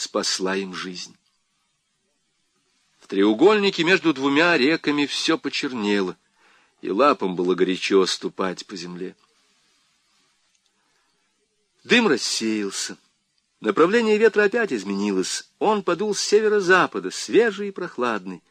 спасла им жизнь. В треугольнике между двумя реками все почернело, и лапам было горячо ступать по земле. Дым рассеялся. Направление ветра опять изменилось. Он подул с северо-запада, свежий и прохладный.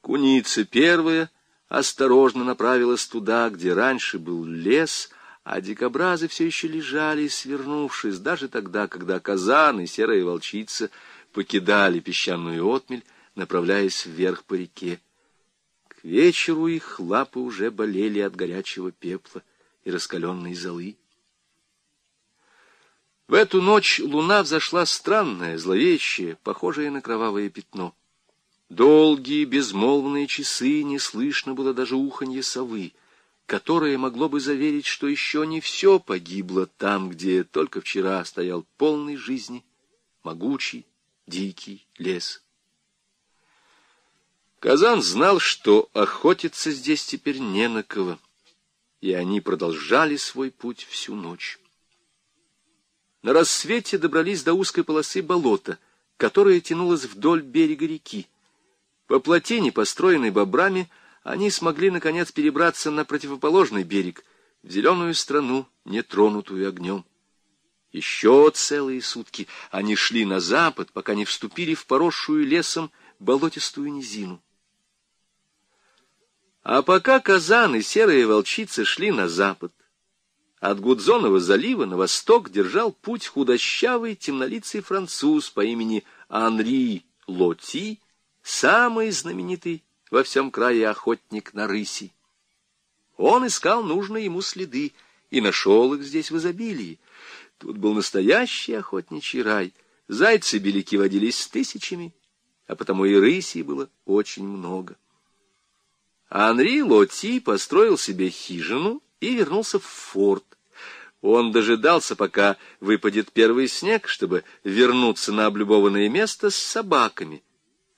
Куница первая осторожно направилась туда, где раньше был лес, а дикобразы все еще лежали, свернувшись, даже тогда, когда казан и серая волчица покидали песчаную отмель, направляясь вверх по реке. К вечеру их лапы уже болели от горячего пепла и раскаленной золы. В эту ночь луна взошла странная, зловещая, похожая на кровавое пятно. Долгие безмолвные часы не слышно было даже уханье совы, которое могло бы заверить, что еще не все погибло там, где только вчера стоял полный жизни, могучий, дикий лес. Казан знал, что охотиться здесь теперь не на кого, и они продолжали свой путь всю ночь. На рассвете добрались до узкой полосы болота, которая тянулась вдоль берега реки. По плотине, построенной бобрами, они смогли, наконец, перебраться на противоположный берег, в зеленую страну, нетронутую огнем. Еще целые сутки они шли на запад, пока не вступили в поросшую лесом болотистую низину. А пока казан и серая волчица шли на запад, от Гудзонова залива на восток держал путь худощавый темнолицый француз по имени Анри Лоти, самый знаменитый во всем крае охотник на рыси. Он искал нужные ему следы и нашел их здесь в изобилии. Тут был настоящий охотничий рай. Зайцы-беляки водились тысячами, а потому и рысей было очень много. Анри Лоти построил себе хижину и вернулся в форт. Он дожидался, пока выпадет первый снег, чтобы вернуться на облюбованное место с собаками,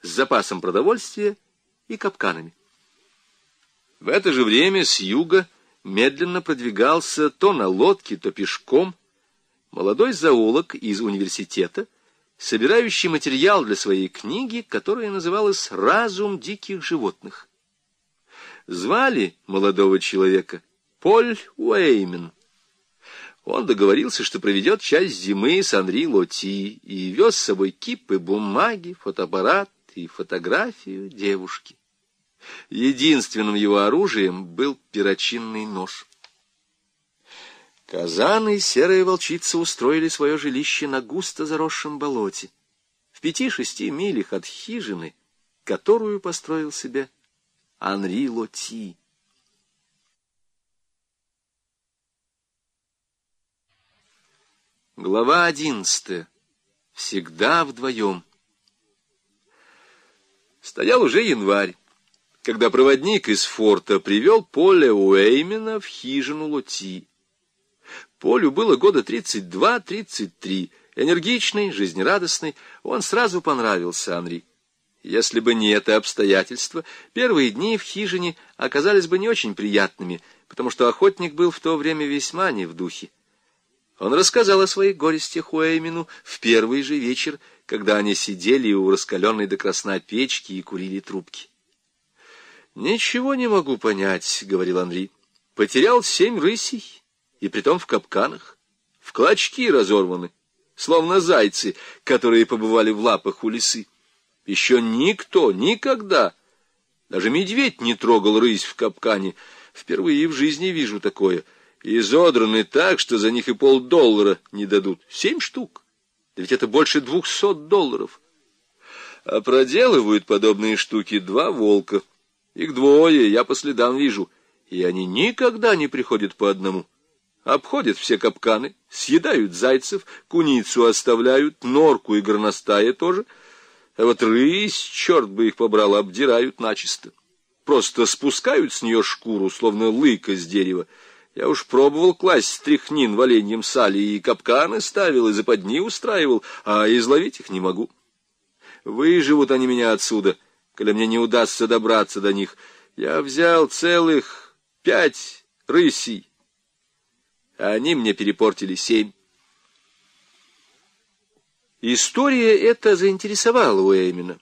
с запасом продовольствия и капканами. В это же время с юга медленно продвигался то на лодке, то пешком молодой зоолог из университета, собирающий материал для своей книги, которая называлась «Разум диких животных». Звали молодого человека Поль Уэймен. Он договорился, что проведет часть зимы с Анри Лоти и вез с собой кипы бумаги, фотоаппарат и фотографию девушки. Единственным его оружием был перочинный нож. Казан и серая волчица устроили свое жилище на густо заросшем болоте, в пяти-шести милях от хижины, которую построил себе Анри Лоти. Глава одиннадцатая. Всегда вдвоем. Стоял уже январь, когда проводник из форта привел Поля Уэймена в хижину Лоти. Полю было года тридцать два-тридцать три. Энергичный, жизнерадостный, он сразу понравился Анри. Если бы не это обстоятельство, первые дни в хижине оказались бы не очень приятными, потому что охотник был в то время весьма не в духе. Он рассказал о своих горестях Уэймину в первый же вечер, когда они сидели у раскаленной до красна печки и курили трубки. «Ничего не могу понять», — говорил Анри. «Потерял семь рысей, и притом в капканах. В клочки разорваны, словно зайцы, которые побывали в лапах у лисы. Еще никто, никогда, даже медведь не трогал рысь в капкане. Впервые в жизни вижу такое» изодраны так, что за них и полдоллара не дадут. Семь штук. Да ведь это больше двухсот долларов. А проделывают подобные штуки два волка. Их двое, я по следам вижу. И они никогда не приходят по одному. Обходят все капканы, съедают зайцев, куницу оставляют, норку и горностая тоже. А вот рысь, черт бы их побрал, обдирают начисто. Просто спускают с нее шкуру, словно лыка с дерева, я уж пробовал класть стряхнин в оленьем сале и капканы ставил, и западни устраивал, а изловить их не могу. Выживут они меня отсюда, когда мне не удастся добраться до них. Я взял целых пять рысей, а они мне перепортили семь. История эта заинтересовала Уэймена.